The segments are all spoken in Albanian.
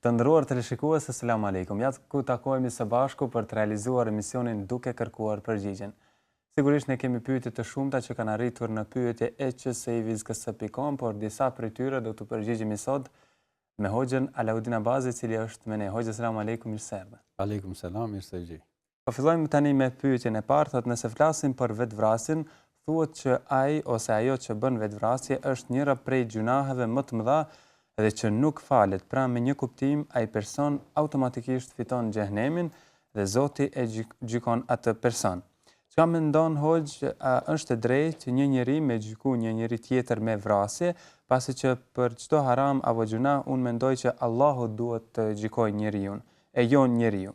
Të nderuar teleshikues selamu alejkum. Ja ku takohemi së bashku për të realizuar emisionin Duke kërkuar përgjigjen. Sigurisht ne kemi pyetje të shumta që kanë arritur në pyetje e që se i vizkësë pikon, por disa prej tyre do t'u përgjigjemi sot me Hoxhën Alaudin Abazi i cili është me ne. Hoxhë selamu alejkum, mirë se erdhe. Alejkum selam, mirë se ju gjej. Po fillojmë tani me pyetjen e parë, thotë nëse flasim për vetvrasjen, thuhet që ai ose ajo që bën vetvrasje është njëra prej gjynaheve më të mëdha dhe që nuk falet. Pra me një kuptim ai person automatikisht fiton xhehenemin dhe Zoti e gjykon atë person. Çka mendon hoxhë, a është e drejtë që një njeri me gjyku një njeri tjetër me vrasje, pasi që për çdo haram apo gjynah unë mendoj që Allahu duhet të gjykojë njeriun, e jo njeriu.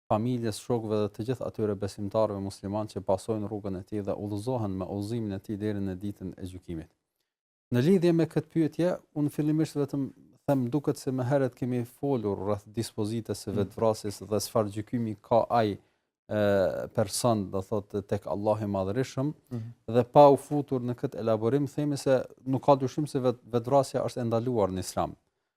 familjes, shokëve dhe të gjithë atyre besimtarëve muslimanë që pasojnë rrugën e tij dhe udhëzohen me udhëzimin e tij deri në Ditën e Gjykimit. Në lidhje me këtë pyetje, unë fillimisht vetëm them, më duket se më herët kemi folur rreth dispozitës së mm. vetvrasjes dhe çfarë gjykimi ka ai person do thot tek Allahu i Madhërishëm mm -hmm. dhe pa u futur në këtë elaborim themi se nuk ka dyshim se vet, vetvrasja është e ndaluar në Islam.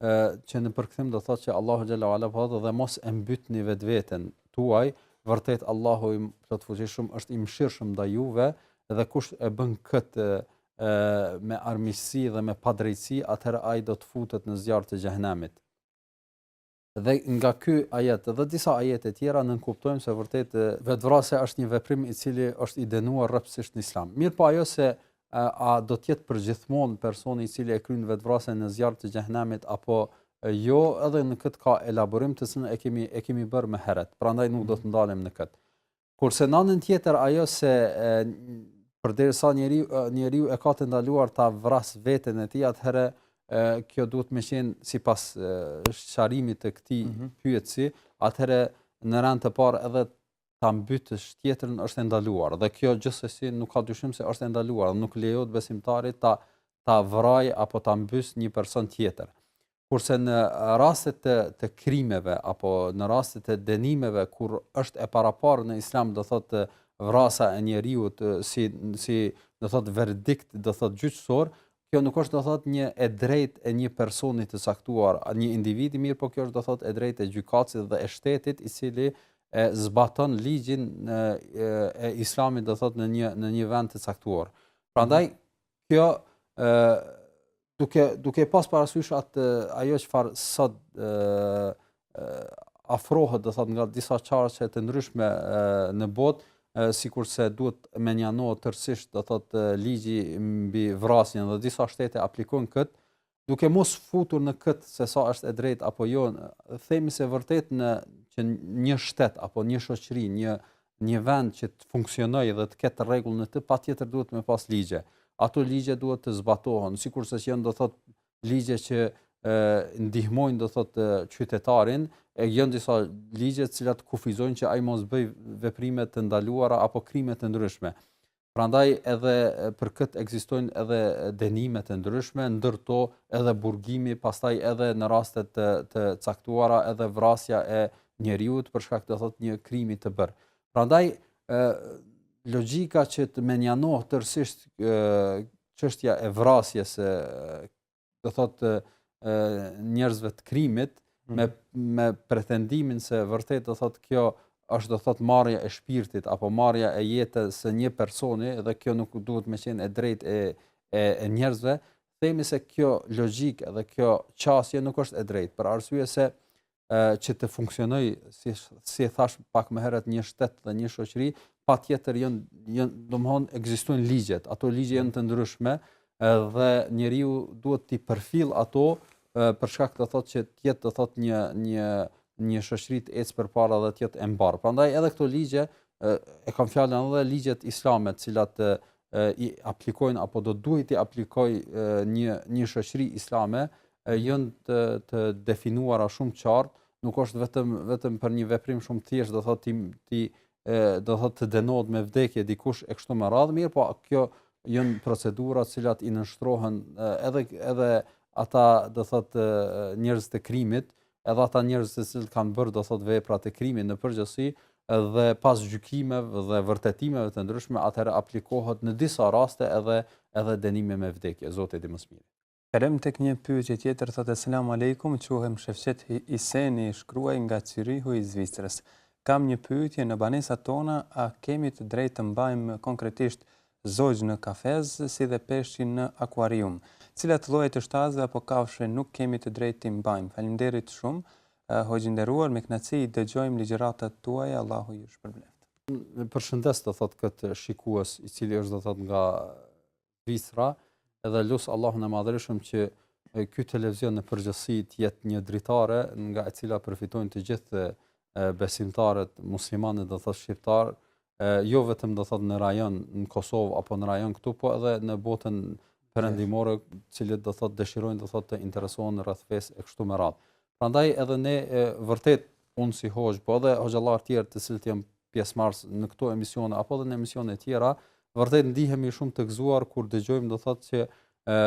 ë që në përkthim do thotë që Allahu xhel-le ue ala thotë dhe mos e mbytni vetveten tuaj, vërtet Allahu i Plotfuqishëm është i mëshirshëm ndaj juve dhe kush e bën këtë ë me armiqësi dhe me padrejtësi, atëherë ai do të futet në zjarr të xhehenamit. Dhe nga ky ajet dhe disa ajete tjera ne kuptojmë se vërtet vetvrasja është një veprim i cili është i dënuar rreptësisht në Islam. Mirëpo ajo se a do të jetë përgjithmonë personi i cili e kryen vetvrasjen në zjarr të xhehenemit apo jo, edhe në këtë ka elaborim të cilën e kemi e kemi bërë më herët. Prandaj nuk do të ndalem në këtë. Kurse në anën tjetër ajo se përderisa njeriu njeriu e ka të ndaluar ta vras veten e tij atëherë kjo duhet me qen sipas sqarimit të këtij mm -hmm. pyetësi atëherë në rend të parë edhe ta mbytësh tjetrën është e ndaluar dhe kjo gjithsesi nuk ka dyshim se është e ndaluar, nuk lejohet besimtarit ta ta vraj apo ta mbys një person tjetër. Kurse në raste të të krimeve apo në raste të dënimeve kur është e paraparë në Islam do thotë vrasja e njeriut si si do thotë verdikt do thotë gjyqësor, Kjo nuk është do thotë një e drejtë e një personi të caktuar, një individi, mirëpo kjo është do thotë e drejtë e gjykatësit dhe e shtetit i cili e zbaton ligjin e, e Islamit do thotë në një në një vend të caktuar. Prandaj mhm. kjo ë duke duke pas parasysh atë ajo çfarë sot ë afrohet, do thot nga disa qarqe të ndryshme në botë, sikurse duhet mënjanohet tërësisht, do thot ligji mbi vrasjen dhe disa shtete aplikojnë kët, duke mos futur në kët se sa është e drejtë apo jo, themi se vërtet që një shtet apo një shoqëri, një një vend që të funksionojë dhe të ketë rregull në të patjetër duhet me pas ligje. Ato ligje duhet të zbatohen, sikurse që janë do thot ligje që e, ndihmojnë do thot qytetarin, e janë disa ligje të cilat kufizojnë që ai mos bëj veprime të ndaluara apo krime të ndryshme. Prandaj edhe për këtë ekzistojnë edhe dënime të ndryshme, ndër to edhe burgimi, pastaj edhe në raste të të caktuara edhe vrasja e njeriut për shkak do thotë një krimi të bërë. Prandaj ë logjika që të mënjanohet tërësisht çështja e vrasjes së do thotë njerëzve të krimit mm. me me pretendimin se vërtet do thotë kjo është do thotë marrja e shpirtit apo marrja e jetës së një personi dhe kjo nuk duhet me qenë e drejtë e e, e njerëzve themi se kjo logjikë dhe kjo qasje nuk është e drejtë për arsye se që të funksionojë si si e thash pak më herët një shtet dhe një shoqëri, patjetër janë janë domthon ekzistojnë ligjet. Ato ligje janë të ndryshme dhe njeriu duhet t'i përfill ato për shkak do thotë që të jetë do thotë një një një shoqëri të ecë përpara dhe të jetë e mbarë. Prandaj edhe këto ligje e kam fjalën edhe ligjet islame, të cilat i aplikojnë apo do duhej të aplikojë një një shoqëri islame, janë të, të definuara shumë qartë, nuk është vetëm vetëm për një veprim shumë të thjeshtë, do thotë të të do thotë të dënohet me vdekje dikush e kështu me radhë, mirëpo kto janë procedura të cilat i nënshtrohen edhe edhe ata do thotë njerëz të krimit, edhe ata njerëz të cilët kanë bërë do thotë vepra të krimit në përgjithësi dhe pas gjykimeve dhe vërtetimeve të ndryshme atëherë aplikohet në disa raste edhe edhe dënimi me vdekje, Zoti e di më së miri. Kalojmë tek një pyetje tjetër, thotë Selam Alejkum, quhem Shefqet Iseni, shkruaj nga Cirihu i Zvicrës. Kam një pyetje, në banesat tona a kemi të drejtë të mbajmë konkretisht zogj në kafaz, si dhe peshqit në akuarium? Cilat lloje të shtazëve apo kafshëve nuk kemi të drejtë t'i mbajmë? Faleminderit shumë, hoxhë i nderuar, me kënaqësi i dëgjojmë ligjëratat tuaja, Allahu ju shpërbleftë. Unë përshëndes do thotë këtë shikues, i cili është do thotë nga Zvicra dhe lus Allahun e Madhërishëm që ky televizion në përgjithësi të jetë një dritare nga e cila përfitojnë të gjithë besimtarët muslimanë do thotë shqiptar, jo vetëm do thotë në rajon në Kosovë apo në rajon këtu, po edhe në botën perëndimore, të cilët do thotë dëshirojnë do thotë të interesohen rreth fesë e kështu me radhë. Prandaj edhe ne e, vërtet unë si hoxhë, po edhe hoxhallar të tjerë të cilët janë pjesëmarrës në këto emisione apo edhe në emisione të tjera, vërtet ndihemi shumë të gëzuar kur dëgjojmë do thotë që ë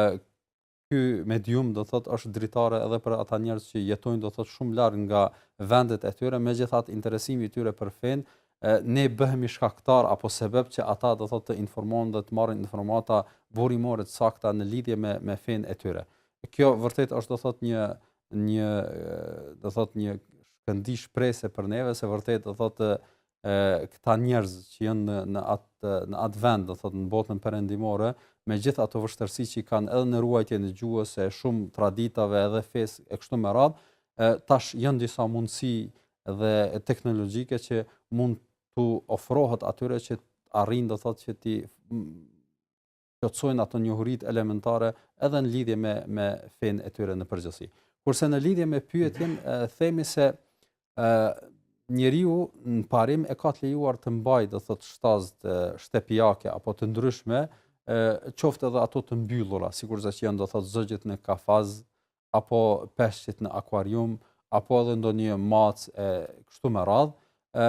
ky medium do thotë është dritare edhe për ata njerëz që jetojnë do thotë shumë larg nga vendet e tyre, megjithatë interesimi i tyre për fenë, ne bëhemi shkaktarë apo sebeb që ata do thotë të informohen dhe të marrin informata burimore të sakta në lidhje me me fenë e tyre. Kjo vërtet është do thot një një do thot një shkëndi shprese për neve se vërtet do thot e këta njerëz që janë në në atë në atë vend do thot në botën perëndimore me gjithë ato vështirësi që i kanë edhe në ruajtjen e gjuhës e shumë traditave edhe fesë e kështu me radhë tash janë disa mundësi dhe teknologjike që mund t'u ofrohet atyre që t'arrinë do thot që t'i plotësojnë ato njohuritë elementare edhe në lidhje me me fenë e tyre në përgjithësi. Kurse në lidhje me pyetjen e, themi se ë njeriu në parim e ka të lejuar të mbajë do thotë shtazët shtëpiake apo të ndryshme, ë qoftë edhe ato të mbyllura, sikurse që janë do thotë zogjet në kafaz, apo peshqit në akuarium apo edhe ndonjë mace e kështu me radhë, ë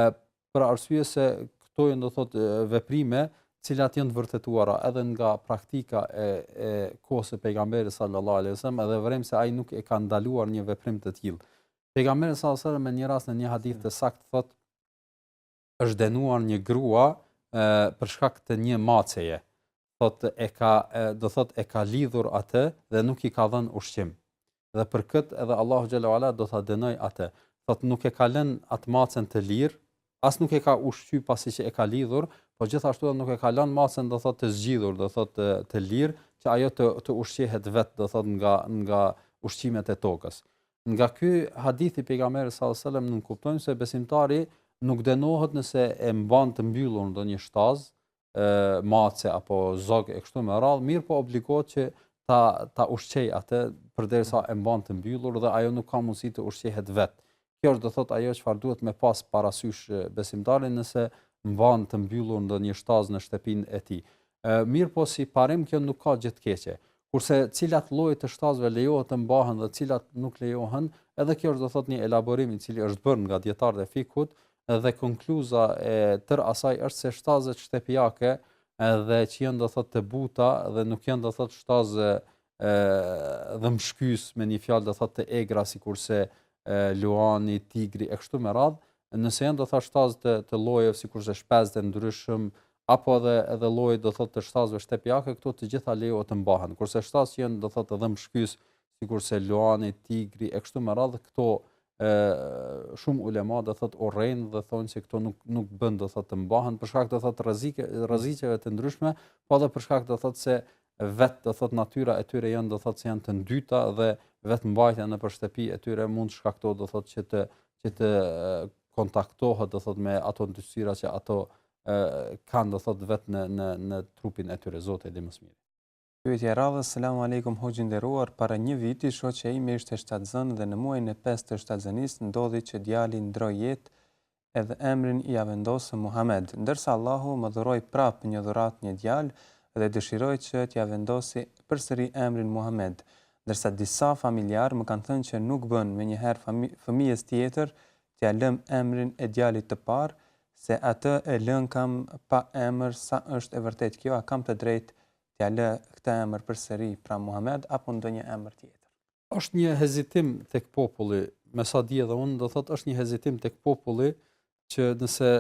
për arsye se këto janë do thot veprime të cilat janë të vërtetuara edhe nga praktika e e kohës së pejgamberit sallallahu alajhi wasallam edhe vërejmë se ai nuk e ka ndaluar një veprim të tillë. Pejgamberi sallallahu alajhi wasallam në një rast në një hadith të saktë thotë është denuar një grua për shkak të një maceje. Thotë e ka do thotë e ka lidhur atë dhe nuk i ka dhënë ushqim. Dhe për këtë edhe Allahu xhelle ue ala do ta dënojë atë. Thotë nuk e ka lënë atë macen të lirë, as nuk e ka ushqy pasi që e ka lidhur, po gjithashtu nuk e ka lënë macen do thotë të zgjidhur, do thotë të, të lirë, që ajo të të ushqehet vetë, do thotë nga nga ushqimet e tokës. Nga ky hadith i pejgamberit sallallahu alajhi wasallam nënkuptojmë se besimtari nuk dënohet nëse e mban të mbyllur ndonjë shtazë, ë mace apo zog e kështu me radhë, mirëpo obligohet që ta ta ushqejë atë përderisa e mban të mbyllur dhe ajo nuk ka mundësi të ushqehet vetë. Kjo është do thot ajo çfarë duhet me pas parasysh besimtari nëse mban të mbyllur ndonjë shtazë në shtëpinë e tij. Ë mirëpo si parim kjo nuk ka gjë të keqe. kurse cilat lloje të shtazëve lejohet të mbahen dhe cilat nuk lejohen, edhe kjo është do thotë një elaborim i cili është bërë nga dijetarët e fikhut dhe konkluza e tërë asaj është se shtazët shtëpiake edhe që janë do thotë të buta dhe nuk janë do thotë shtazë ë dhëmbshqyese me një fjalë do thotë të egra sikurse luani, tigri e kështu me radhë, nëse janë do thotë shtazë të të llojeve sikurse shpezë të ndryshëm apo edhe edhe lloji do thotë të shtazëve shtëpiake këto të gjitha lejohet të mbahen. Kurse shtazë që janë do thotë të dhëmbëshkyes, sikurse luani, tigri e kështu me radhë këto ë shumë ulema do thotë urren dhe thonë se këto nuk nuk bën do thotë të mbahen për shkak do thotë rrezike rreziqeve të ndryshme, po edhe për shkak do thotë se vet do thotë natyra e tyre janë do thotë se janë të ndyta dhe vet mbajtja nëpër shtëpi e tyre mund të shkaktojë do thotë që të që të kontaktohet do thotë me ato ndyrësira që ato kanë do thot vet në në në trupin e tyre Zoti e di më së miri. Pyetja e radhës, selam aleikum hoxhë i nderuar, para një viti shoqja ime ishte shtatzënë dhe në muajin e pestë të shtatzënisë ndodhi që djali ndroi jetë edhe emrin ia vendosëm Muhamed, ndërsa Allahu më dhuroi prapë një dhuratë një djalë dhe dëshiroj që t'ia vendosi përsëri emrin Muhamed, ndërsa disa familjarë më kanë thënë që nuk bën menjëherë fëmijës tjetër t'ia lëmë emrin e djalit të parë, se atë e lënkam pa emër sa është e vërtetë kjo a kam të drejtë t'ia lë këtë emër përsëri pra Muhamed apo ndonjë emër tjetër. Është një hezitim tek populli, me sa di edhe unë, do thotë është një hezitim tek populli që nëse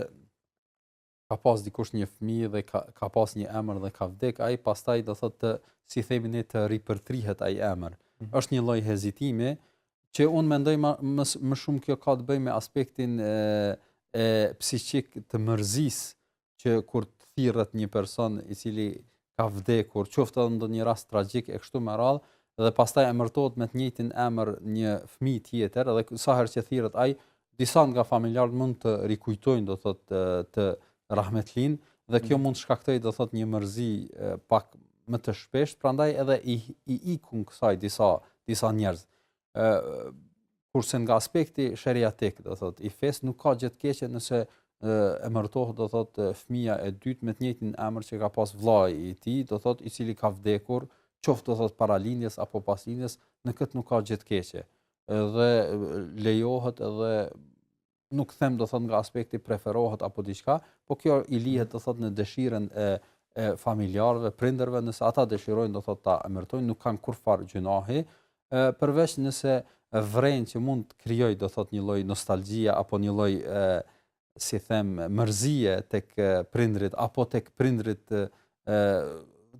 ka pas dikush një fëmijë dhe ka ka pas një emër dhe ka vdek ai pastaj do thotë të si themi ne të ripërtrihet ai emër mm -hmm. është një lloj hezitimi që un mendoj më më, më shumë kjo ka të bëjë me aspektin e e psiqik të mërzis që kur të thirret një person i cili ka vdekur, qoftë edhe ndonjë rast tragjik e kështu me radhë, dhe pastaj emërtohet me të njëjtin emër një fëmijë tjetër dhe sa herë që thirret ai, disa nga familjarët mund të rikujtojnë do thotë të, të rahmetlinë dhe kjo mm. mund të shkaktojë do thotë një mërzi pak më të shpeshtë, prandaj edhe i i ikun kësaj disa disa njerëz. ë kurse nga aspekti sheriatik, do thotë, i fes nuk ka gjë të keqe nëse emërtohet do thot fëmia e dytë me të njëjtin emër që ka pas vllai i tij, do thot i cili ka vdekur, qoftë do thot para lindjes apo pas lindjes, në këtë nuk ka gjë të keqe. Edhe lejohet edhe nuk them do thot nga aspekti preferohet apo diçka, po kjo i lihet do thot në dëshirën e e familjarëve, prindërve, nëse ata dëshirojnë do thot ta emërtojnë, nuk kanë kurrfarë gjynahi, ë përveç nëse vren që mund të krijojë do thot një lloj nostalgjie apo një lloj ë si them mërzie tek prindrit apo tek prindrit ë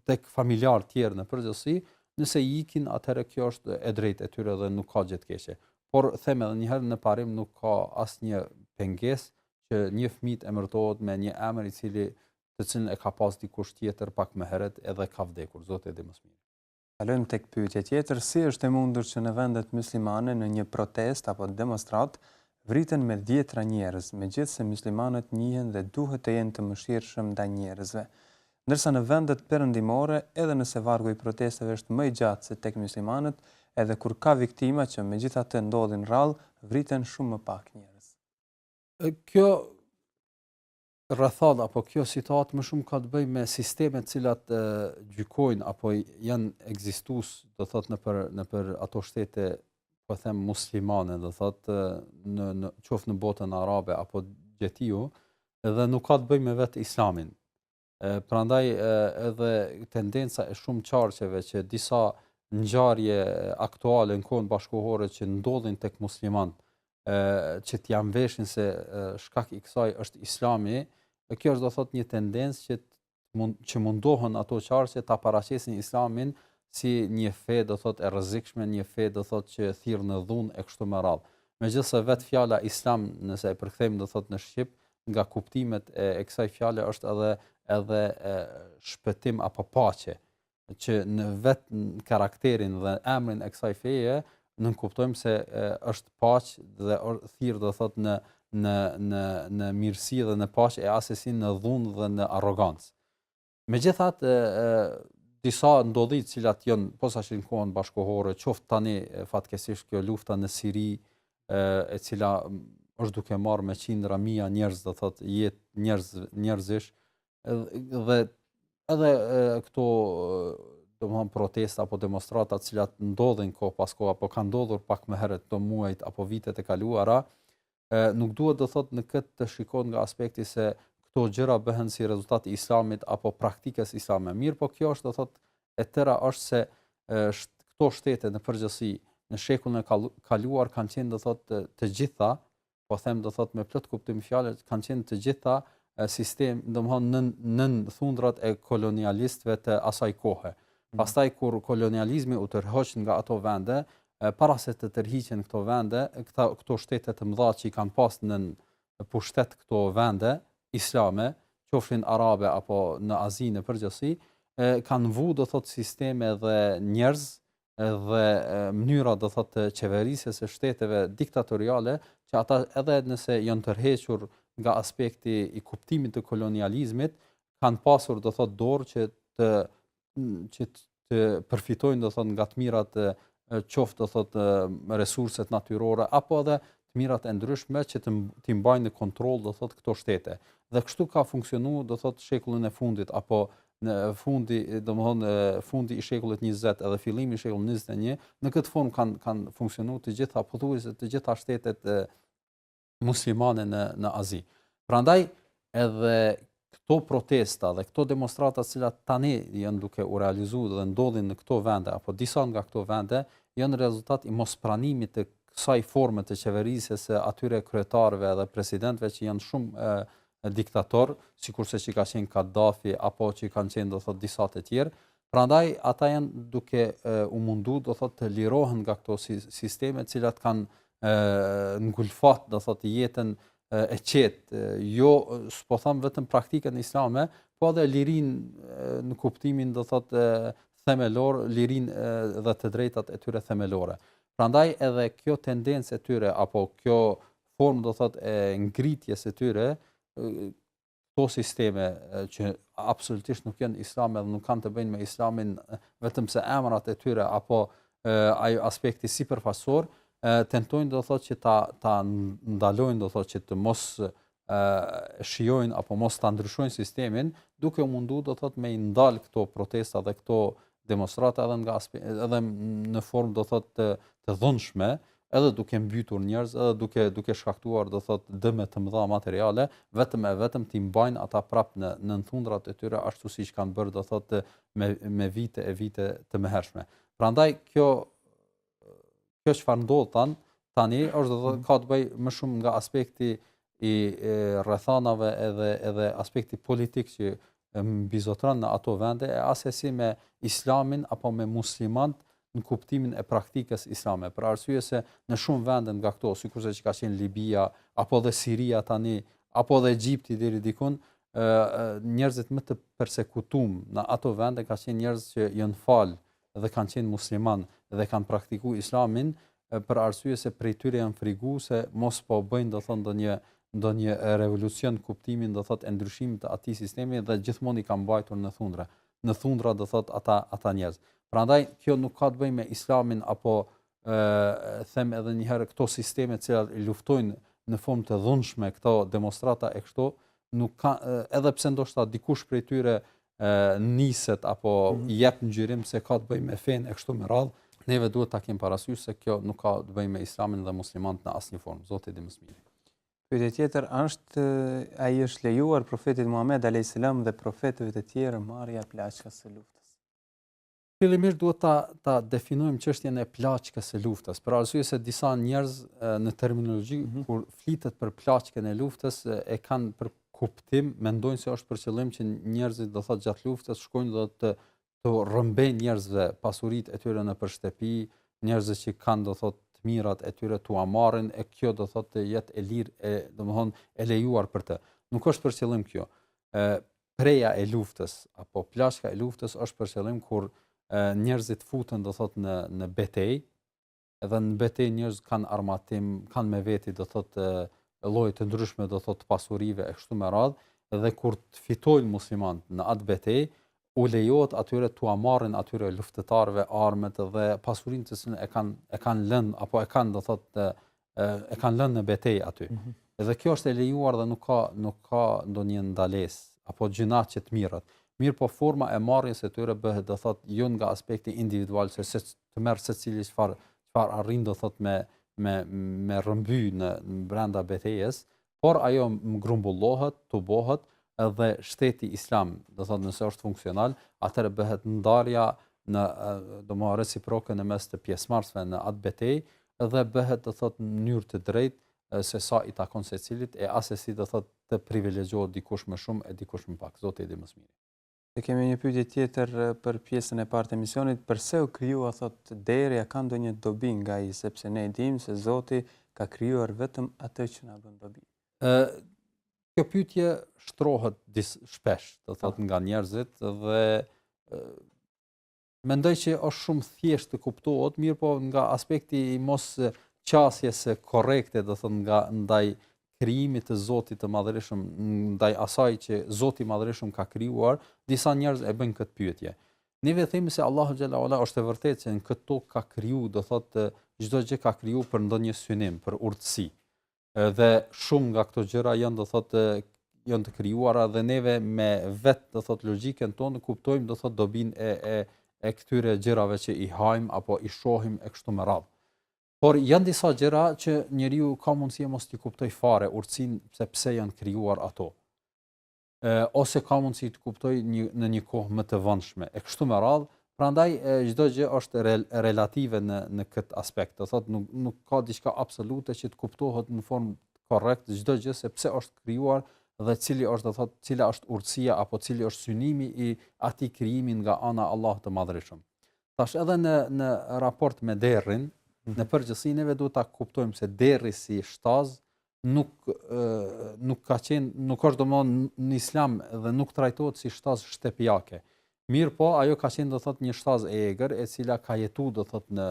tek familjarë të tjerë në përgjithësi, nëse i ikin atëherë kjo është e drejtë e tyre dhe nuk ka gjë të keqe. por them edhe një herë në parim nuk ka asnjë pengesë që një fëmijë të emërtohet me një emër i cili të cilin e ka pas dikush tjetër pak më herët edhe ka vdekur, Zoti e di më së miri. Kalojmë tek pyetja tjetër, si është e mundur që në vendet myslimane në një protestë apo demonstratë vriten me dhjetëra njerëz, megjithëse myslimanët njihen dhe duhet të jenë të mëshirshëm ndaj njerëzve. Ndërsa në vendet perëndimore, edhe nëse vargu i protestave është më i gjatë se tek myslimanët, edhe kur ka viktima që megjithatë ndodhin rrallë, vriten shumë më pak njerëz. Kjo rrethanë apo kjo situatë më shumë ka të bëjë me sistemet të cilat gjykojnë apo janë ekzistues, do thotë nëpër nëpër ato shtete po them muslimane, do thotë në në qoftë në botën arabe apo gjetiu, dhe nuk ka të bëjë me vetë islamin. E, prandaj e, edhe tendenca e shumë qarqeve që disa ngjarje aktuale në kohën bashkohore që ndodhin tek muslimanët, që t'ia mveshin se shkak i kësaj është islami, e kjo është do thot një tendencë që mund që mundohen ato qarqe ta paraqesin islamin si një fe do thotë e rrezikshme, një fe do thotë që thirr në dhunë e kështu me radhë. Megjithëse vet fjala islam, nëse e përkthejmë do thotë në shqip, nga kuptimet e, e kësaj fjale është edhe edhe e, shpëtim apo paqe. që në vet karakterin dhe emrin e kësaj feje nënkuptojmë se e, është paq dhe thirr do thot në në në në mirësi dhe në paq e asesi në dhunë dhe në arrogancë. Megjithatë disa ndodhi të cilat janë posaçërisht në kohën bashkohore, qoftë tani fatkeqësisht kjo lufta në Siri e, e cila është duke marrë me qindra mija njerëz do thot jetë njerëz njerëzish dhe edhe këto domethënë protesta apo demonstrata të cilat ndodhin kohë pas kohe apo kanë ndodhur pak më herët këto muajt apo vitet e kaluara, ë nuk duhet do thotë në këtë të shikohen nga aspekti se këto gjëra bëhen si rezultat i islamit apo praktikës islame. Mirëpo kjo është do thotë e tëra është se këto shtete në përgjithësi në shekullin e kaluar kanë qenë do thotë të gjitha po them do thot me plot kuptim të fjalës kanë qenë të gjitha sistem, domthon nën nën thundrat e kolonialistëve të asaj kohe. Mm. Pastaj kur kolonializmi u tërhoq nga ato vende, para se të tërhiqen këto vende, këta këto shtete të mëdha që i kanë pas nën pushtet këto vende islame, qofshin arabe apo në Azi në përgjithësi, kanë vu do thot sisteme dhe njerëz dhe mënyra do thotë të qeverisjes së shteteve diktatoriale që ata edhe nëse janë tërhequr nga aspekti i kuptimit të kolonializmit kanë pasur do thotë dorë që të që të përfitojnë do thotë nga të mirat qoftë do thotë resurset natyrore apo edhe të mirat e ndryshme që t'i mbajnë në kontroll do thotë këto shtete. Dhe kështu ka funksionu do thotë shekullin e fundit apo fundi, domethënë fundi i shekullit 20 edhe fillimi i shekullit 21, në këtë formë kanë kanë funksionu të gjitha pothuajse të gjitha shtetet e, muslimane në në Azi. Prandaj edhe këto protesta dhe këto demonstrata të cilat tani janë duke u realizu dhe ndodhin në këto vende apo disa nga këto vende janë rezultat i mospranimit të kësaj forme të qeverisjes së atyre kryetarëve dhe presidentëve që janë shumë e, diktator, sikurse që ka qenë Kaddafi apo që kanë qenë do thotë disa të tjerë. Prandaj ata janë duke e, u mundu do thotë të lirohen nga këto sisteme të cilat kanë ngulfat do thotë jetën e qetë, jo s'po tham vetëm praktikën islame, po edhe lirinë në kuptimin do thotë themelor, lirinë dhe të drejtat e tyre themelore. Prandaj edhe kjo tendencë e tyre apo kjo formë do thotë e ngritjes së tyre këto sisteme që absolutisht nuk janë islame dhe nuk kanë të bëjnë me islamin vetëm se emrat e tyre apo ai aspekti sipërfaqësor tentojnë do thotë që ta ta ndalojnë do thotë që të mos e shijojnë apo mos ta ndryshojnë sistemin duke u mundu do thotë me i ndal këto protesta dhe këto demonstrata edhe nga edhe në formë do thotë të, të dhunshme edhe duke mbytur njerëz, edhe duke duke shkaktuar, do thot, dëme të mëdha materiale, vetëm e vetëm t'i mbajnë ata prap nën thundrat e tyre ashtu siç kanë bërë, do thot, me me vite e vite të mëhershme. Prandaj kjo kjo çfarë ndodh tan tani është do thot ka të bëjë më shumë nga aspekti i rrethanave edhe edhe aspekti politik që mbizotron në ato vende e asesi me islamin apo me muslimanët në kuptimin e praktikës islame. Për arsye se në shumë vende nga këto, sikurse që ka qenë Libia apo dhe Siria tani, apo dhe Egjipti deri dikun, ë njerëzit më të persekutum në ato vende ka qenë njerëzit që janë fal dhe kanë qenë musliman dhe kanë praktiku islamin për arsye se prej tyre janë frigu se mos po bëjnë do thotë ndonjë ndonjë revolucion kuptimin do thotë e ndryshimit të atij sistemi dhe gjithmonë i kanë mbajtur nën thundra nën thundra do thotë ata ata njerëz prandaj kjo nuk ka të bëjë me islamin apo ë them edhe një herë këto sisteme të cilat luftojnë në formë të dhunshme këto demonstrata e kështu nuk ka edhe pse ndoshta dikush prej tyre niset apo jep ngjyrim se ka të bëjë me fenë e kështu me radhë, neve duhet ta kemi parasysh se kjo nuk ka të bëjë me Islamin dhe muslimanët në asnjë formë. Zoti i di më së miri. Pyetja tjetër asht a i është lejuar profetit Muhammed alayhis salam dhe profetëve të tjerë marrja e plaçkës së luftës. Fillimisht duhet ta ta definojmë çështjen e plaçkës së luftës, për arsye se disa njerëz në terminologji mm -hmm. kur flitet për plaçkën e luftës e kanë për kuptim, mendojnë se është për qëllim që njerëzit do thotë gjatë luftës shkojnë t'u rrëmbejnë njerëzve pasuritë e tyre nëpër shtëpi, njerëzve që kanë do thotë të mirat e tyre t'ua marrin e kjo do thotë të jetë e lirë e domethënë e lejuar për të. Nuk është për qëllim kjo. ë preja e luftës apo plaçka e luftës është për qëllim kur njerëzit futen do thot në në betejë edhe në betejë njerëz kanë armatim kanë me veti do thot lloje të ndryshme do thot të pasurive e kështu me radh dhe kur të fitojnë muslimanët në atë betejë u lejohet atyre t'ua marrin atyre luftëtarëve armët dhe pasurinë të cilën e kanë lënë apo e kanë do thotë e kanë lënë në betejë aty. Mm -hmm. Edhe kjo është e lejuar dhe nuk ka nuk ka ndonjë ndalesë apo gjynah që të mirret. Mirëpo forma e marrjes së tyre bëhet do thotë jo nga aspekti individual që të merr secili çfarë çfarë arrin do thotë me me me rrëmby në brenda betejës, por ajo grumbullohet, tubohet dhe shteti islam, do thotë nëse është funksional, atëherë bëhet ndarja domethënë reciproke në mes të pjesëmarrësve në atë betejë dhe bëhet do thotë në mënyrë të drejtë se sa i takon secilit e assesi do thotë të privilegjohet dikush më shumë e dikush më pak zoti i di më së miri E kemi një pyetje tjetër për pjesën e parë të emisionit, përse u krijua thot derri a ka ndonjë dobi nga ai sepse ne e dimë se Zoti ka krijuar vetëm atë që na bën dobi. Ë kjo pyetje shtrohet dis, shpesh, do thot nga njerëzit dhe mendoj që është shumë thjesht të kuptohet, mirëpo nga aspekti i mosqasjes korrekte, do thotë nga ndaj krijimit të Zotit të Madhërishëm, ndaj asaj që Zoti i Madhërishëm ka krijuar, disa njerëz e bëjnë këtë pyetje. Neve themi se Allahu xhelle ue ala është e vërtetë se në këtë tokë ka kriju, do thotë çdo gjë ka kriju për ndonjë synim, për urtësi. dhe shumë nga këto gjëra janë do thotë janë të krijuara dhe neve me vet do thotë logjikën tonë kuptojmë do thotë dobinë e e e këtyre gjërave që i hajmë apo i shohim e kështu me radhë. Por janë disa gjëra që njeriu ka mundësi mos t'i kuptoj fare urtësinë se pse janë krijuar ato. ose ka mundësi të kuptojë një në një kohë më të vonshme. E kështu me radhë, prandaj çdo gjë është rel, relative në në këtë aspekt. Do thotë nuk nuk ka diçka absolute që të kuptohet në formë korrekt çdo gjë se pse është krijuar dhe cili është do thotë cila është urtësia apo cili është synimi i atij krijimi nga ana e Allahut të Madhërishëm. Tash edhe në në raport me derrin, në përgjithësinë e vet duhet ta kuptojmë se derri si shtazë nuk nuk ka qenë nuk është domthonë në islam dhe nuk trajtohet si shtazë shtëpiake. Mirëpo, ajo ka qenë do thot një shtazë e egër e cila ka jetu do thot në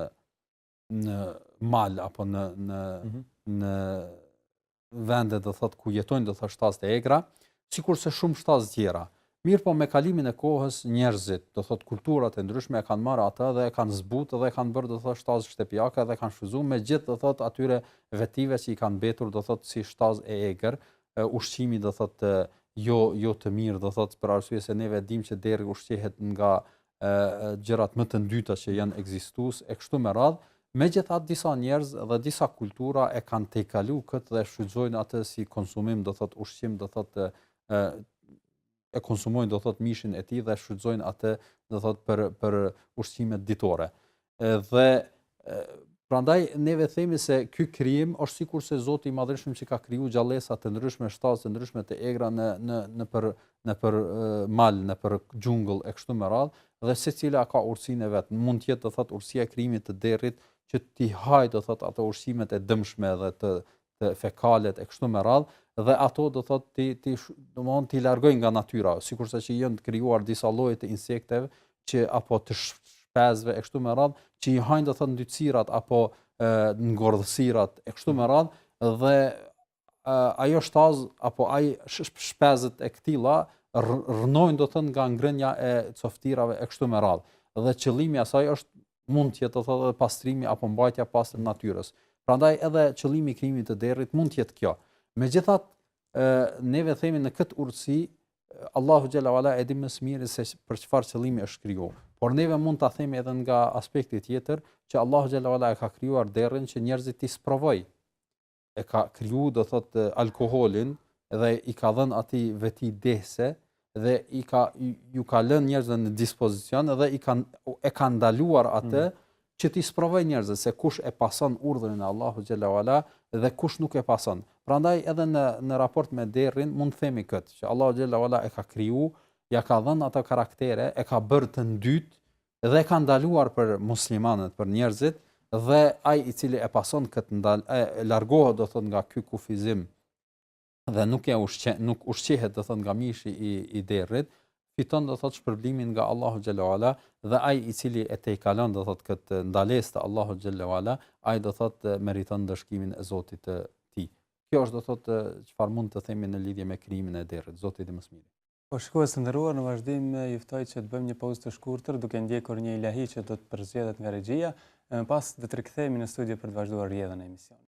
në mal apo në në mm -hmm. në vende do thot ku jetojnë do thot shtazë të egra, sikurse shumë shtazë tjera. Mirëpo me kalimin e kohës njerëzit, do thotë kulturat e ndryshme e kanë marrë atë dhe e kanë zbutë dhe e kanë bërë do thotë shtazë shtëpiake dhe e kanë shfrytëzuar me gjithë do thotë atyre vetive që i kanë mbetur do thotë si shtazë e egër ushqimi do thotë jo jo të mirë do thotë për arsye se neve e dimë që derri ushqehet nga gjërat më të ndyta që janë ekzistues e kështu me radhë megjithatë disa njerëz dhe disa kultura e kanë tejkaluar këtë dhe shfrytëzojnë atë si konsumim do thotë ushqim do thotë ë e konsumojnë do thot mishin e tij dhe shfrytëzojnë atë do thot për për ushqime ditore. Dhe prandaj neve themi se ky krijim është sikurse Zoti i Madhërishëm që ka kriju gjallesa të ndryshme, shtazë të ndryshme të egra në në nëpër nëpër mal, nëpër xhungël e kështu me radhë dhe secila ka urtësinë e vet. Mund të jetë do thot urtësia e krijimit të derrit që t'i hajë do thot ato ushqimet e dëmshme dhe të të fekalet e kështu me radhë dhe ato do thot t'i t'i domethënë t'i largojë nga natyra sikurse që janë të krijuar disa lloje të insekteve që apo të shpezëve e kështu me radhë që i hajnë do thot ndytësirat apo ngordhësirat e kështu me radhë dhe ajo shtazë apo ai shpezët e këtilla rrnojnë do thot nga ngrënia e coftinave e kështu me radhë dhe qëllimi i asaj është mund të jetë do thotë edhe pastrimi apo mbajtja pastër e natyrës. Prandaj edhe qëllimi i krijimit të derrit mund të jetë kjo. Megjithatë, neve themi në këtë urtësi Allahu xhala wala e di më së miri se për çfarë qëllimi është kriju. Por neve mund ta themi edhe nga aspekti tjetër që Allahu xhala wala e ka krijuar derrin që njerëzit t'i sprovojë e ka kriju do thot alkoholin dhe i ka dhënë atij veti dehse dhe i ka ju ka lënë njerëzve në dispozicion dhe i kanë e ka ndaluar atë mm. që t'i sprovojë njerëzit se kush e pason urdhrin e Allahut xhela wala dhe kush nuk e pason. Prandaj edhe në në raport me derrin mund të themi këtë që Allahu xhela wala e ka kriju, ia ka dhënë ato karaktere, e ka bërë të ndytë dhe e ka ndaluar për muslimanët, për njerëzit dhe ai i cili e pason këtë ndal e largohet do thot nga ky kufizim dhe nuk e ushqe, nuk ushqehet do thot nga mishi i i derrit, fiton do thot shpërblimin nga Allahu xhel-le ue ala dhe ai i cili e tejkalon do thot këtë ndalesë të Allahu xhel-le ue ala, ai do thot meriton ndëshkimin e Zotit të tij. Kjo është do thot çfarë mund të themi në lidhje me krijimin e derrit, Zoti i di më së miri. Po shikues të nderuar, në vazhdim ju ftoj që të bëjmë një pauzë të shkurtër duke ndjekur një ilahi që do të përzgjedhet nga regjia e më pas do të rikthehemi në studio për të vazhduar rrjedhën e emisionit.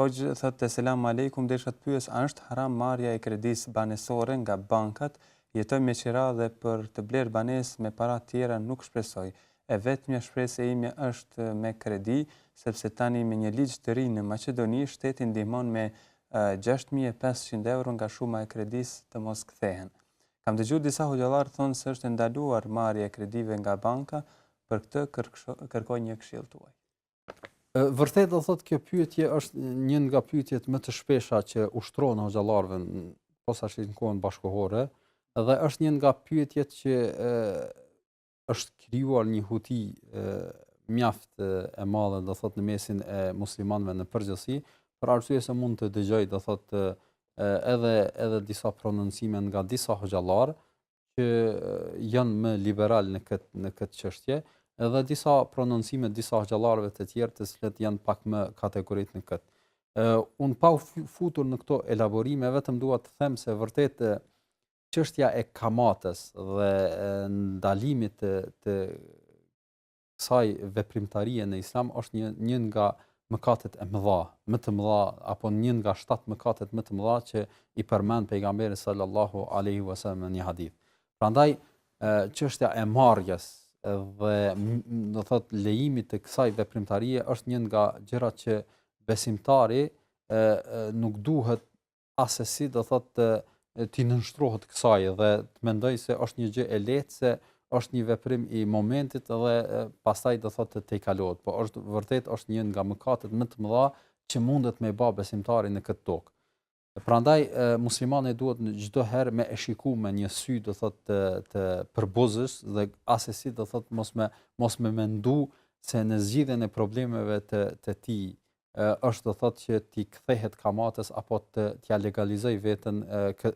Hoxhë thotë selam alejkum desha të pyes a është haram marrja e kredisë banesore nga bankat jetoj me qira dhe për të blerë banesë me para të tjera nuk shpresoj e vetmja shpresë e imja është me kredi sepse tani me një ligj të ri në Maqedoni shteti ndihmon me gjashtë mijë e pesëqind euro nga shuma e kredisë të mos kthehen kam dëgjuar disa hoxhallarë thonë se është e ndaluar marrja e kredive nga banka për këtë kërkoj një këshillë tuaj. Vërtet do thotë kjo pyetje është një nga pyetjet më të shpesha që u shtrohen hoxhallarëve posaçërisht në kohën bashkohore dhe është një nga pyetjet që e, është krijuar një huti e, mjaft e madhe do thotë në mesin e muslimanëve në përgjithësi për arsye se mund të dëgjojë do thotë edhe edhe disa prononcime nga disa hoxhallarë që janë më liberal në këtë në këtë çështje, edhe disa prononcime disa hoxhallarëve të tjerë të cilët janë pak më kategorik në këtë. Ë uh, un pa u futur në këto elaborime vetëm dua të them se vërtet çështja e kamatës dhe ndalimit të të kësaj veprimtarie në Islam është një një nga mëkatet e mëdha, më të mëdha apo një nga shtatë mëkatet më të mëdha që i përmend pejgamberi sallallahu alaihi wasallam në një hadith. Prandaj çështja e marrjes dhe do thot lejimit të kësaj veprimtarie është një nga gjërat që besimtari nuk duhet asesi do thotë të t'i nënshtrohet kësaj dhe të mendojë se është një gjë e lehtë se është një veprim i momentit dhe pastaj do thotë të tejkalohet, po është vërtet është një nga mëkatet më të mëdha që mundet me bë besimtari në këtë tokë. Prandaj muslimani duhet në çdo herë me e shiku me një sy do thotë të të përbuzës dhe asesi do thotë mos me mos me mendu se në zgjidhjen e problemeve të të tij është do thotë që t'i kthehet kamatës apo të t'ia legalizojë veten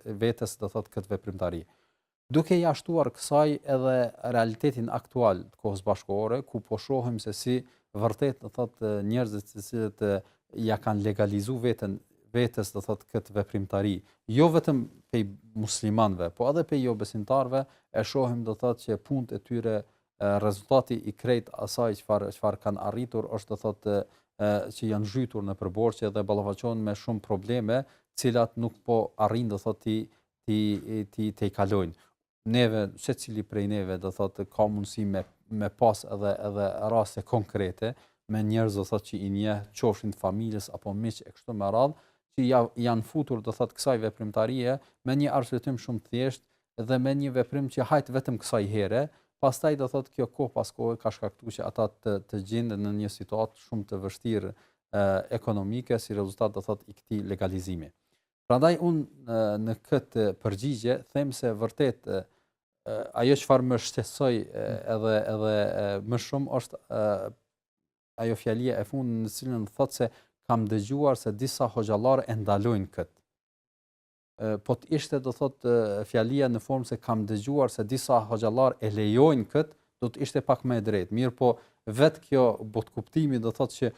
vetes do thotë këtë veprimtari. Duke ia shtuar kësaj edhe realitetin aktual të kohës bashkëkohore ku po shohim se si vërtet do thotë njerëzit të cilët ia kanë legalizuar veten vetes do thotë këtë veprimtari, jo vetëm pej muslimanëve, po edhe pej jobesimtarëve e shohim do thotë që punët e tyre rezultati i krejt asaj çfarë çfarë kanë arritur është do thotë që janë zhytur nëpër borxhe dhe ballafaqohen me shumë probleme, të cilat nuk po arrijnë do thotë t'i t'i t'i tejkalojnë. Neve secili prej neve do thotë ka mundësi me me pas edhe edhe raste konkrete me njerëz do thotë që i njeh qofshin të familjes apo miq e kështu me radhë që i janë futur do thotë kësaj veprimtarie me një arsyetim shumë të thjeshtë dhe me një veprim që hajt vetëm kësaj here, pastaj do thotë kjo kohë pas kohe ka shkaktuar që ata të të gjenden në një situatë shumë të vështirë ekonomike si rezultat do thotë i këtij legalizimi. Prandaj unë në këtë përgjigje them se vërtet ajo çfarë më shqetësoi edhe edhe më shumë është ajo fjalia e fundit në të cilën thotë se kam dëgjuar se disa hoxhallarë e ndalojnë këtë. po të ishte do thot fjalia në formë se kam dëgjuar se disa hoxhallarë e lejojnë kët, do të ishte pak më e drejtë. Mirëpo vetë kjo botëkuptimi do thot që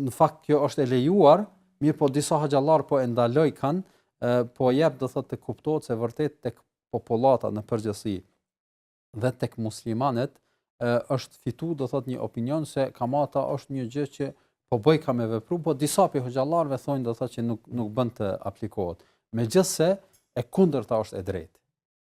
në fakt kjo është e lejuar, mirëpo disa hoxhallarë po e ndalojkan, po jep do thot të kuptohet se vërtet tek popullata në përgjithësi dhe tek muslimanët është fitu do thot një opinion se kamata është një gjë që po bojka me vepru, po disa prej hoxhallarëve thonë do thot që nuk, nuk bën të aplikohet. Megjithëse, e kundërta është e drejtë.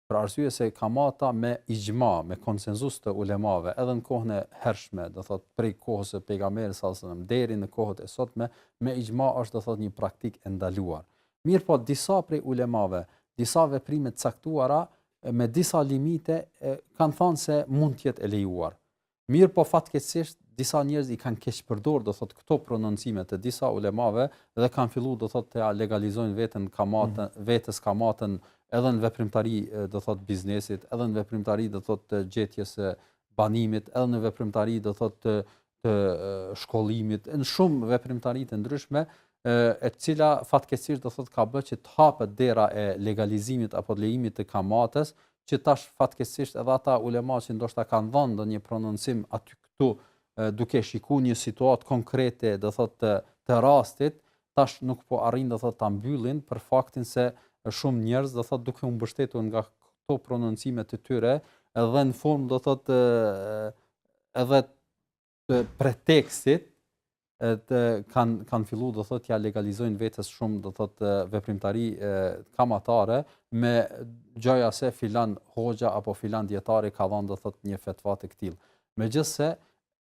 Për arsye se kamata me ixhma, me konsensus të ulemave, edhe në kohën e hershme, do thot prej kohës së Pejgamberit alejhi selam, deri në kohët e sotme, me ixhma është do thot një praktikë e ndaluar. Mirëpo, disa prej ulemave, disa veprime të caktuara, me disa limite kanë thënë se mund të jetë e lejuar. Mirëpo fatkeqësisht disa njerëz i kanë keqpërdor do thot këto prononcime të disa ulemave dhe kanë filluar do thot t'ia legalizojnë veten kamatën mm. vetes kamatën edhe në veprimtari do thot të biznesit edhe në veprimtari do thot të gjetjes së banimit edhe në veprimtari do thot të të shkollimit, në shumë veprimtari të ndryshme, e cila fatkeqësisht do thotë ka bërë që të hapet dera e legalizimit apo lejimit të kamatës, që tash fatkeqësisht edhe ata ulema që ndoshta kanë dhënë ndonjë prononcim aty këtu duke shikuar një situatë konkrete, do thotë të, të rastit, tash nuk po arrijnë do thotë ta mbyllin për faktin se shumë njerëz do thotë duke u mbështetur nga këto prononcime të tyre, edhe në formë do thotë edhe të pretekstit të kanë kanë filluar do thotë t'ia legalizojnë vetes shumë do thotë veprimtari kamatare me gjoja se filan hoxha apo filan dijetari ka dhënë do thotë një fetva të këtillë. Megjithëse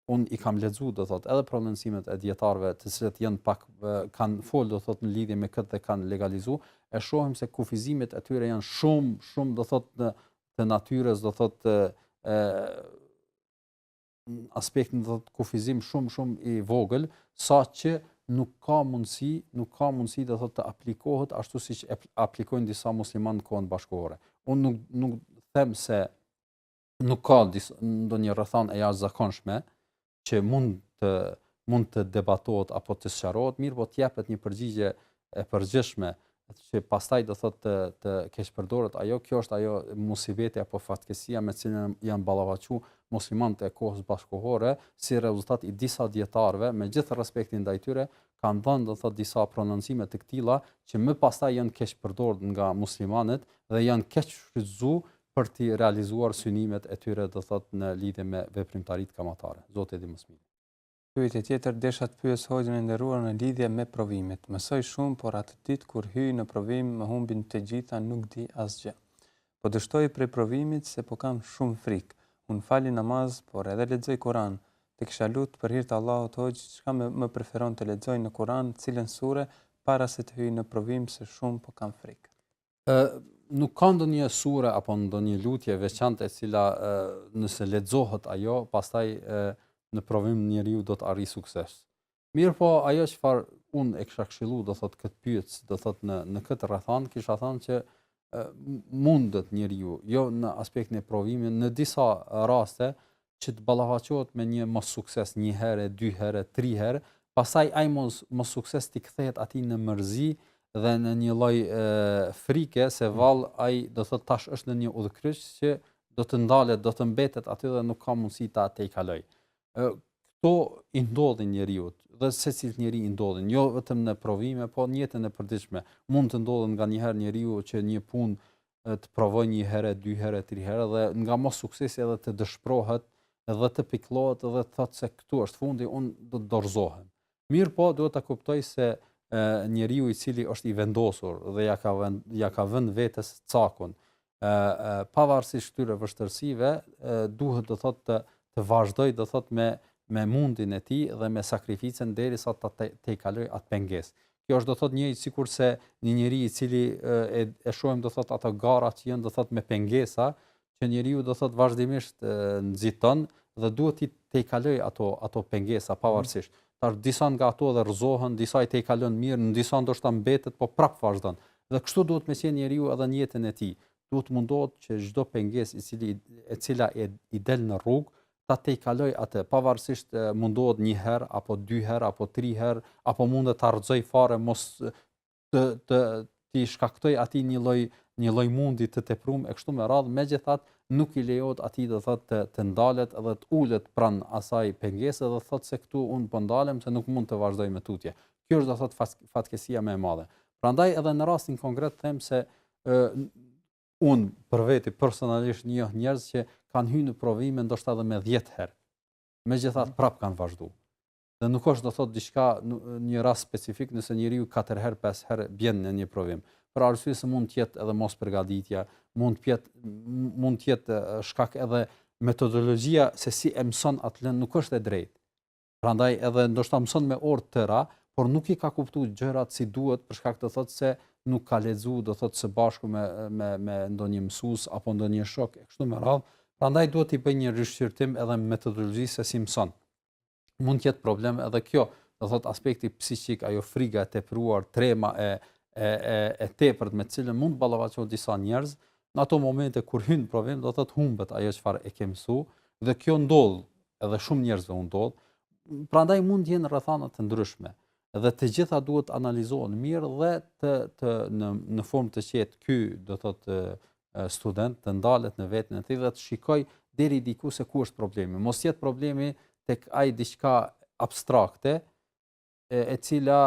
unë i kam lexuar do thotë edhe prononcimet e dijetarëve të cilët janë pak kanë fol do thotë në lidhje me këtë dhe kanë legalizuar, e shohim se kufizimet e tyre janë shumë shumë do thotë në të natyrës, do thotë ë aspektin do thotë kufizim shumë shumë i vogël, saqë nuk ka mundësi, nuk ka mundësi do thotë të aplikohet ashtu siç e aplikojnë disa muslimanë në kohën bashkëkohore. Unë nuk nuk them se nuk ka ndonjë rrethanë e jashtëzakonshme, që mund të mund të debatohet apo të sqarohet, mirëpo të jepet një përgjigje e përgjithshme që pastaj do thotë të të keqpërdoret ajo kjo është ajo musibeti apo fatkeqësia me të cilën janë ballafaqu muslimanët e kohës bashkëkohore si rezultat i disa dijetarëve me gjithë respektin ndaj tyre kanë dhënë do thotë disa prononcime të këtilla që më pastaj janë keqpërdorë nga muslimanët dhe janë keqshfrytëzu për t'i realizuar synimet e tyre do thotë në lidhje me veprimtaritë kamatare. Zoti e di më së miri. Pyetja tjetër, deshta ta pyes hoxhën e nderuar në lidhje me provimet. Mësoj shumë, por atë ditë kur hyj në provim më humbin të gjitha nuk di asgjë. Po dështoj prej provimit se po kam shumë frikë. Unë fali namaz, por edhe lexoj Kuran. Të kisha lut për hir të Allahut hoxhë çka më më preferon të lexoj në Kuran cilën sure para se të hyj në provim se shumë po kam frikë. ë nuk ka ndonjë sure apo ndonjë lutje e veçantë e cila e, nëse lexohet ajo, pastaj e, në provim njeriu do të arrijë sukses. Mirëpo, ajo çfarë unë e kisha këshilu, do thot këtë pyetës, do thot në, në këtë rrethanë, kisha thanë që e, mundet njeriu, jo në aspektin e provimit, në disa raste, që të ballafaqohet me një mossukses një herë, dy herë, tri herë, pastaj ai mos mossukses t'i kthehet atij në mërzi dhe në një lloj frike se mm. vallë ai do thotë tash është në një udhëkryq që do të ndalet, do të mbetet aty dhe nuk ka mundësi ta tejkalojë. Këto i ndodhin njeriut dhe secilit njeri i ndodhin, jo vetëm në provime, po në jetën e përditshme. Mund të ndodhin nganjëherë njeriu që një punë ta provojë një herë, dy herë, tri herë dhe nga mossuksesi edhe të dëshpërohet dhe të pikëllohet dhe të thotë se këtu është fundi, unë do të dorëzohem. Mirëpo, duhet ta kuptojë se e, njeriu i cili është i vendosur dhe ia ka, vend, ia ka vënë vetes cakun, e, e, pavarësisht këtyre vështirësive, e, duhet do thotë të, të vazhdojë do thotë me, me mundin e tij dhe me sakrificën derisa ta te, tejkalojë atë pengesë. Kjo është do thot njëjt sikurse një njeri i cili e e shohim do thot ato gara që janë do thot me pengesa që njeriu do thot vazhdimisht nxiton dhe duhet t'i tejkaloj ato ato pengesa pavarësisht. Tash disa nga ato dhe rrëzohen, disa i tejkalon mirë, në disa ndoshta mbetet, po prap vazhdon. Dhe kështu duhet me qenë njeriu edhe në jetën e tij. Duhet t'mundohet që çdo pengesë i cili e cila e i del në rrugë, ta tejkaloj atë, pavarësisht mundohet një herë apo dy herë apo tri herë, apo mundet ta rrëzoj fare mos të të t'i shkaktoj atij një lloj një lloj mundi të teprum e kështu me radhë, megjithatë nuk i lejohet atij do thotë të, të ndalet edhe të ulet pranë asaj pengese dhe thotë se këtu un po ndalem se nuk mund të vazhdoj më tutje. Kjo është do thotë fatkesia më e madhe. Prandaj edhe në rastin konkret them se ë unë për veti personalisht njoh njerëz që kanë hyrë në provime ndoshta edhe mbi 10 herë. Megjithatë mhm. prap kanë vazhdu. Dhe nuk është do thotë diçka një rast specifik nëse njeriu 4 herë, 5 herë bjen në një provim. Për arsye se mund të jetë edhe mospërgatitja, mund të jetë mund të jetë shkak edhe metodologjia se si e mëson atë lëndë nuk është e drejtë. Prandaj edhe ndoshta mëson me orë të tëra, por nuk i ka kuptuar gjërat si duhet për shkak do thotë se nuk ka lexuar, do thotë së bashku me me me ndonjë mësues apo ndonjë shok e kështu me radhë. Prandaj duhet t'i bëj një rishqyrtim edhe metodologjisë se si mëson. Mund të jetë problem edhe kjo, do thotë aspekti psiqik, ajo friga e tepruar, trema e e e e tepërt me të cilën mund të ballafaqohet disa njerëz, në ato momente kur hyn n'provim, do thotë humbet ajo çfarë e ke mësuar dhe kjo ndodh edhe shumë njerëzve u ndodh. Prandaj mund të jenë rrethana të ndryshme dhe të gjitha duhet të analizohen mirë dhe të të në në formë të qetë ky do thotë student të ndalet në veten e tij dhe të shikoj deri diku se ku është problemi. Mos t'jetë problemi tek ai diçka abstrakte, e cila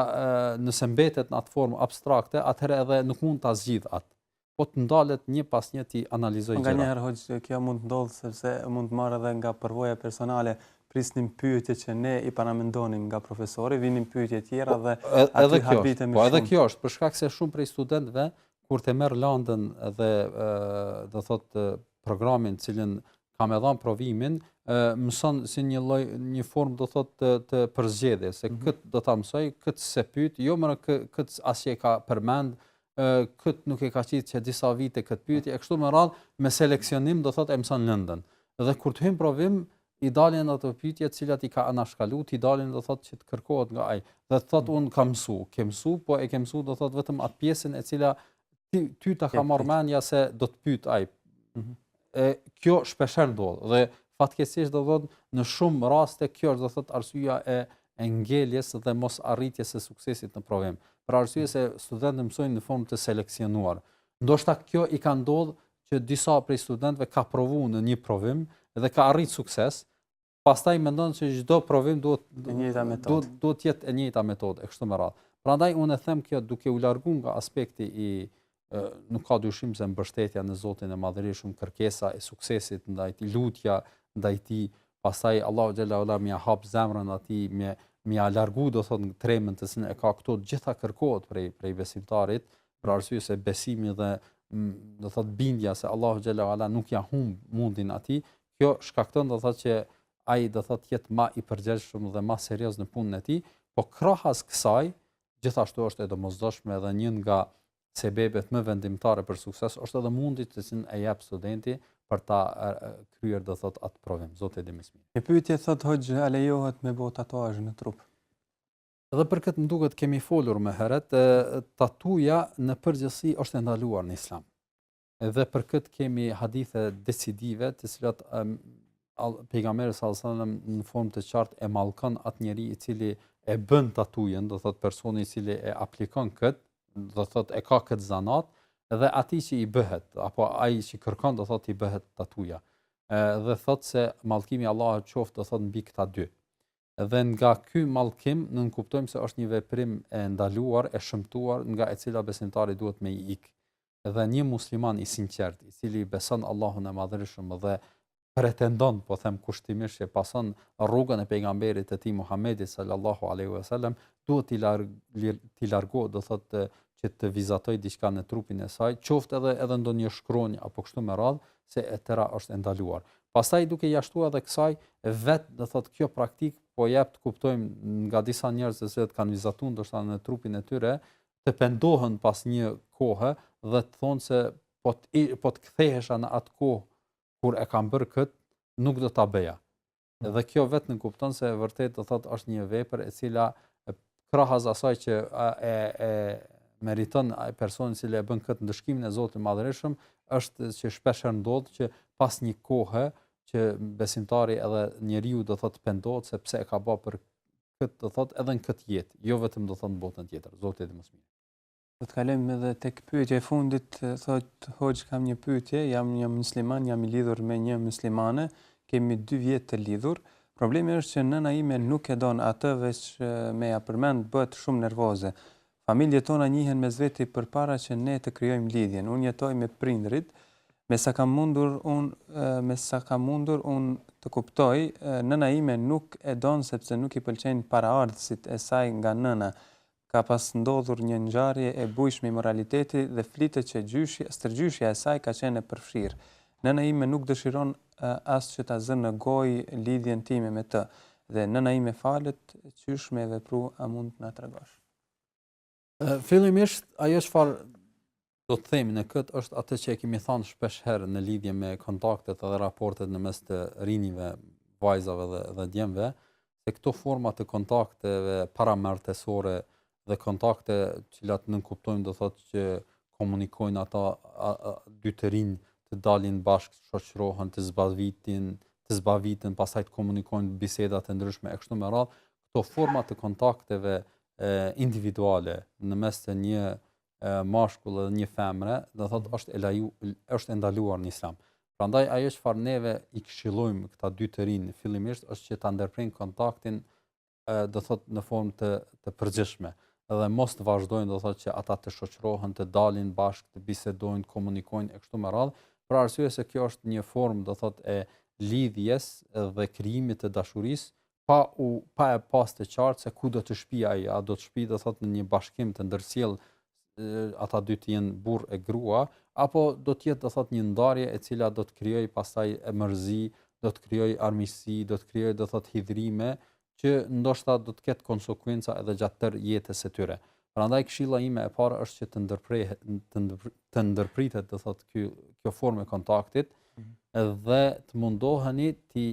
nëse mbetet në atë formë abstrakte, atëherë edhe nuk mund ta zgjidh atë. Po të ndalet një pas një t'i analizoj gjërat. Nganjëherë hoxhë kjo mund të ndodh sepse mund ta marr edhe nga përvoja personale. Prisnim pyetje që ne i paramendonim nga profesori, vinin pyetje tjera po, dhe aty habitemi. Po edhe kjo është për shkak se shumë prej studentëve kur ta merr landën dhe do thot programin të cilën ka me dhënë provimin, ë mëson si një lloj një formë do thotë të, të përzgjedhjes, se mm -hmm. kët do ta mësoj, kët s'e pyet, jo këtë, kët as që e ka përmend, ë kët nuk e ka qitë që disa vite kët pyetje, e kështu me radh, me seleksionim do thotë e mëson lëndën. Dhe kur të hyn n'provim, i dalin ato pyetje të cilat i ka anashkalu, t'i dalin do thotë që të kërkohet nga ai. Dhe thotë un kam mësu, ke mësu, po e ke mësu do thotë vetëm atë pjesën e cila ty ta ka marr mendja se do të pyet ai. Mhm. E kjo shpeshherë ndodh dhe fatkeqësisht do thotë në shumë raste kjo është do thotë arsyeja e e ngeljes dhe mos arritjes së suksesit në provim. Për arsye se studentët mësojnë në formë të seleksionuar. Ndoshta kjo i ka ndodhur që disa prej studentëve ka provuar në një provim dhe ka arrit sukses, pastaj mendon se çdo provim duhet e njëjta metodë. Duhet duhet të jetë e njëjta metodë e kështu me radhë. Prandaj unë e them kjo duke u larguar nga aspekti i e, nuk ka dyshim se mbështetja në Zotin e Madhërishëm, kërkesa e suksesit ndaj tij, lutja ndaj tij, pastaj Allahu xhalla ualla me ia hap zemrën atij me ia largu do thot tremën të cilën e ka, këto të gjitha kërkohet prej prej besimtarit për arsye se besimi dhe do thot bindja se Allahu xhalla ualla nuk ja humb mundin atij Kjo shkakton do të thotë që ai do thotë të jetë më i përgjegjshëm dhe më serioz në punën e tij, po krahas kësaj, gjithashtu është e domosdoshme edhe një nga sebebet më vendimtare për sukses është edhe mundi të cilin e jep studenti për ta kryer do thotë atë provim. Zoti e di më së miri. Një pyetje thotë hoxh, a lejohet me bë tatuazh në trup? Edhe për këtë më duket kemi folur më herët, tatuja në përgjithësi është e ndaluar në Islam. Edhe për këtë kemi hadithe decidive, të cilat um, pejgamberi sallallahu alajhi wasallam në formë të qartë e mallkon atë njeri i cili e bën tatujën, do thot personi i cili e aplikon kët, do thot e ka kët zanat dhe atij që i bëhet apo ai që kërkon do thot t'i bëhet tatuja. Ë dhe thot se mallkimi i Allahut qoftë do thot mbi këta dy. dhe nga ky mallkim nënkuptojmë se është një vepër e ndaluar, e shëmtuar, nga e cila besimtari duhet me i ik. Dhe një musliman i sinqert, i cili beson Allahun e Madhërishëm dhe pretendon, po them kushtimisht që pason rrugën e pejgamberit të tij Muhammedit sallallahu alaihi wasallam, duhet t'i larg t'i largohet, do thotë që të vizatoj diçka në trupin e saj, qoftë edhe edhe ndonjë shkronjë apo kështu me radhë, se e tëra është e ndaluar. Pastaj duke ia shtuar edhe kësaj vet, do thotë kjo praktikë po jep të kuptojmë nga disa njerëz se të kanë vizatuar ndoshta në trupin e tyre, të pendohen pas një kohe dhe të thonë se po të po të kthehesha në atë kohë kur e kam bërë kët, nuk do ta bëja. Dhe kjo vetë nënkupton se vërtet do thotë është një vepër e cila krahas asaj që e e meriton ai personi i cili e bën këtë ndëshkimin e Zotit të Madhërishëm, është që shpesh herë ndodh që pas një kohe që besimtari edhe njeriu do thotë pendohet se pse e ka bë për këtë do thotë edhe në këtë jetë, jo vetëm do thotë në botën tjetër. Zoti e di më së miri. Do të kalojmë edhe tek pyetja e fundit, thotë Hoxhë kam një pyetje, jam një musliman, jam i lidhur me një muslimane, kemi 2 vjet të lidhur. Problemi është që nëna ime nuk e don atë veç me ia përmend bëhet shumë nervoze. Familjet tona njihen mes veti përpara që ne të krijojmë lidhjen. Unë jetoj me prindërit, me sa kam mundur unë me sa kam mundur unë të kuptoj, nëna ime nuk e don sepse nuk i pëlqejnë paraardhësit e saj nga nëna. ka pas ndodhur një ngjarje e bujshme imoraliteti dhe flitet që gjyshja, stërgjyshja e saj ka qenë e përfshirë. Nëna ime nuk dëshiron as që ta zënë në gojë lidhjen time me të. Dhe nëna ime falet, qysh me me vepru a mund të na tregosh? Fillimisht ajo çfarë do të themi ne këtë është atë që e kemi thënë shpesh herë në lidhje me kontaktet dhe raportet në mes të rinjve, vajzave dhe dhe djemve, se këto forma të kontakteve paramartesore dhe kontakte të cilat nuk kuptojmë do thotë që komunikojnë ata a, a, dy të rinj të dalin bashkë, të shoqërohen, të zbavitin, të zbaviten, pastaj të komunikojnë bisedat e ndryshme e kështu me radhë, këto forma të kontakteve e, individuale në mes të një mashkull dhe një femre, do thotë mhm. është e leju, është e ndaluar në Islam. Prandaj ajo çfarë neve i këshillojmë këta dy të rinj fillimisht është që ta ndërprejnë kontaktin do thotë në formë të të përgjithshme dhe mos të vazhdojnë do thotë që ata të shoqërohen, të dalin bashkë, të bisedojnë, të komunikojnë e kështu me radhë, për arsye se kjo është një formë do thotë e lidhjes dhe krijimit të dashurisë, pa u pa e pas të qartë se ku do të shpijë ai, a do të shpijë do thotë në një bashkim të ndërsjellë ata dy të jenë burrë e grua, apo do të jetë do thotë një ndarje e cila do të krijojë pastaj mërzi, do të krijojë armiqësi, do të krijojë do thotë hidhrime që ndoshta do të ketë konsekuenca edhe gjatë tërë jetës së tyre. Prandaj këshilla ime e parë është që të ndërprehet të, ndër, të ndërpritet do thotë ky kjo formë e kontaktit mhm. dhe të mundoheni t'i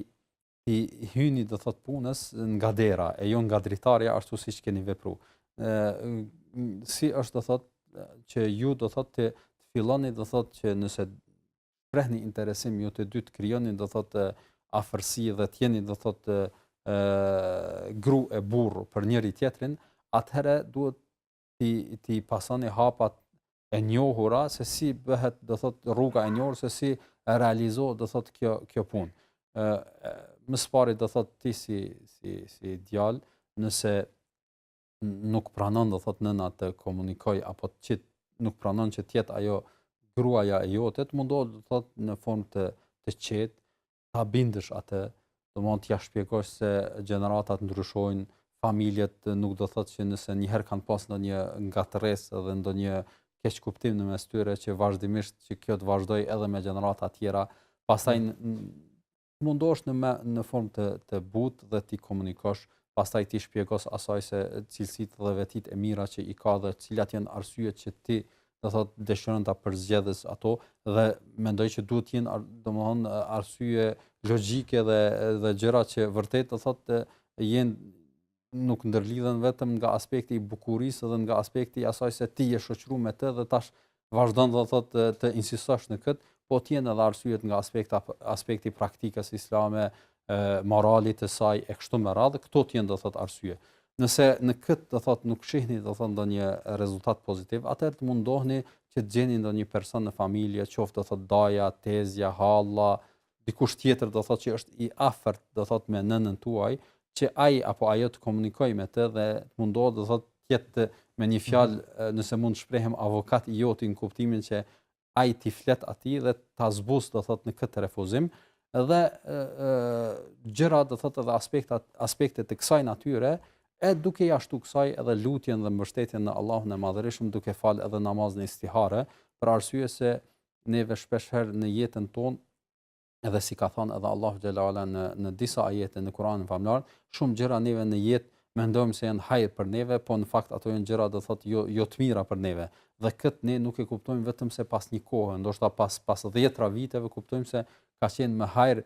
t'i hyni do thot punës nga dera e jo nga dritarja ashtu siç keni vepru. ë si është do thot që ju do thot të filloni do thot që nëse shprehni interesim ju të dy të krijoni do thot afërsi dhe të jeni do thot ë gru e burrë për njëri tjetrin, atëherë duhet t'i t'i pasoni hapat e njohura se si bëhet do thot rruga e njohur se si realizohet do thot kjo kjo punë. ë më së pari do thot ti si si si djalë nëse nuk pranon do thot nëna të komunikojë apo të ti nuk pranon që të jetë ajo gruaja e jote të mundohet do thot në formë të të qetë ta bindësh atë, do mund t'ja shpjegosh se gjeneratat ndryshojnë, familjet nuk do thotë që nëse një herë kanë pas ndonjë ngatërresë dhe ndonjë keqkuptim në mes tyre që vazhdimisht që kjo të vazhdojë edhe me gjenerata tjera, pastaj mm. mundohesh në me, në formë të të butë dhe t'i komunikosh, pastaj t'i shpjegosh asaj se cilësitë dhe vetitë e mira që i ka dhe cilat janë arsyet që ti do thot dëshiron ta përzgjedhësh ato dhe mendoj që duhet të jenë domthon arsye logjike dhe dhe gjëra që vërtet do thot jenë nuk ndërlidhen vetëm nga aspekti i bukurisë dhe nga aspekti i asaj se ti je shoqëruar me të dhe tash vazhdon do thot të, të insistosh në kët, po të jenë edhe arsyet nga aspekta aspekti i praktikës islame, moralit të saj e kështu me radhë, këto të jenë do thot arsye. Nëse në këtë do thot nuk shihni do thot ndonjë rezultat pozitiv, atëherë të mundohni që të gjeni ndonjë person në familje, qoftë do thot daja, tezja, halla, dikush tjetër do thot që është i afërt do thot me nënën tuaj, që ai apo ajo të komunikojë me të dhe të mundohet do thot të jetë me një fjalë, mhm. nëse mund të shprehem avokat i yti në kuptimin që ai t'i flet atij dhe ta zbus do thot në këtë refuzim dhe gjëra do thot edhe aspekte aspekte të kësaj natyre e duke ia shtu kësaj edhe lutjen dhe mbështetjen në Allahun e Madhërishëm duke fal edhe namazin e istihare për arsye se neve shpeshherë në jetën tonë edhe si ka thënë edhe Allahu xhalla ala në në disa ajete në Kur'anin famëlartë, shumë gjëra neve në jetë mendojmë se janë hajër për neve, po në fakt ato janë gjëra do thotë jo jo të mira për neve. Dhe kët ne nuk e kuptojmë vetëm se pas një kohe, ndoshta pas pas 10 viteve kuptojmë se ka qenë më hajër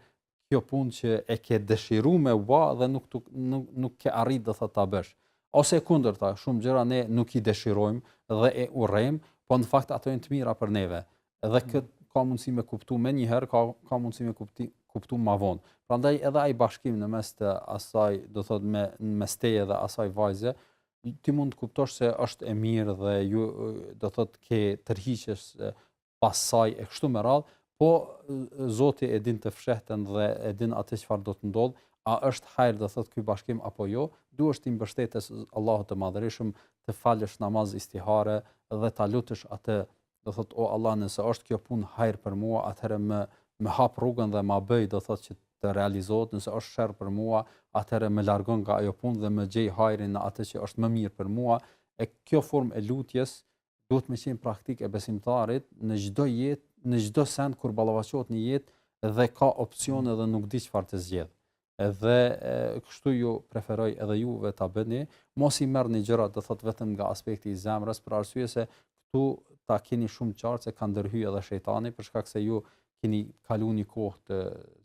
kjo punë që e ke dëshiruar me vë dhe nuk tuk, nuk nuk ke arrit do thotë ta bësh. Ose e kundërta, shumë gjëra ne nuk i dëshirojmë dhe e urrejmë, po në fakt ato janë të mira për neve. Edhe kët ka mundësi me kuptu menjëherë, ka, ka mundësi me kupti, kuptu ma vonë. Prandaj edhe ai bashkim në mes të asaj, do thot me, në mes te edhe asaj vajze, ti mund të kuptosh se është e mirë dhe ju do thot ke tërhiqesh pas saj e kështu me radhë, po Zoti e din të fshehtën dhe e din atë çfarë do të ndodhë, a është hajr do thot ky bashkim apo jo, duhesh t'i mbështetesh Allahut të Madhërishëm, të falësh namaz istihare dhe ta lutësh atë do thot o Allah nëse është kjo punë hajër për mua atëherë më më hap rrugën dhe ma bëj do thot që të realizohet nëse është sherr për mua atëherë më largon nga ajo punë dhe më gjej hajrin në atë që është më mirë për mua e kjo formë e lutjes duhet me qenë praktikë e besimtarit në çdo jetë në çdo send kur ballafaqohet në jetë dhe ka opsione dhe nuk di çfarë të zgjedh dhe kështu ju preferoj edhe juve ta bëni, mos i merrni gjërat do thot vetëm nga aspekti i zemrës për arsye se këtu ta keni shumë qartë se ka ndërhy edhe shejtani për shkak se ju keni kaluar një kohë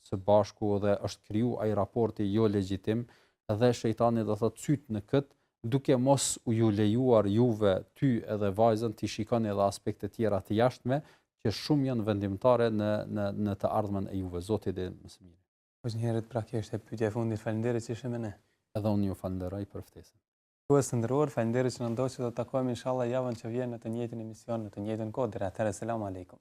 së bashku dhe është kriju ai raporti jo legjitim dhe shejtani do thot syt në kët duke mos u ju lejuar juve ty edhe vajzën ti shikoni edhe aspekte tjera të jashtme që shumë janë vendimtare në në në të ardhmen e juve zoti dhe më së miri Po njëherit pra kjo ishte pyetja e fundit. Faleminderit që ishe me ne. Edhe unë ju falënderoj për ftesën. Shikues të nderuar, faleminderit që na ndoqët do takohemi inshallah javën që vjen në të njëjtin emision në të njëjtën kohë. Deri atëherë selamu alejkum.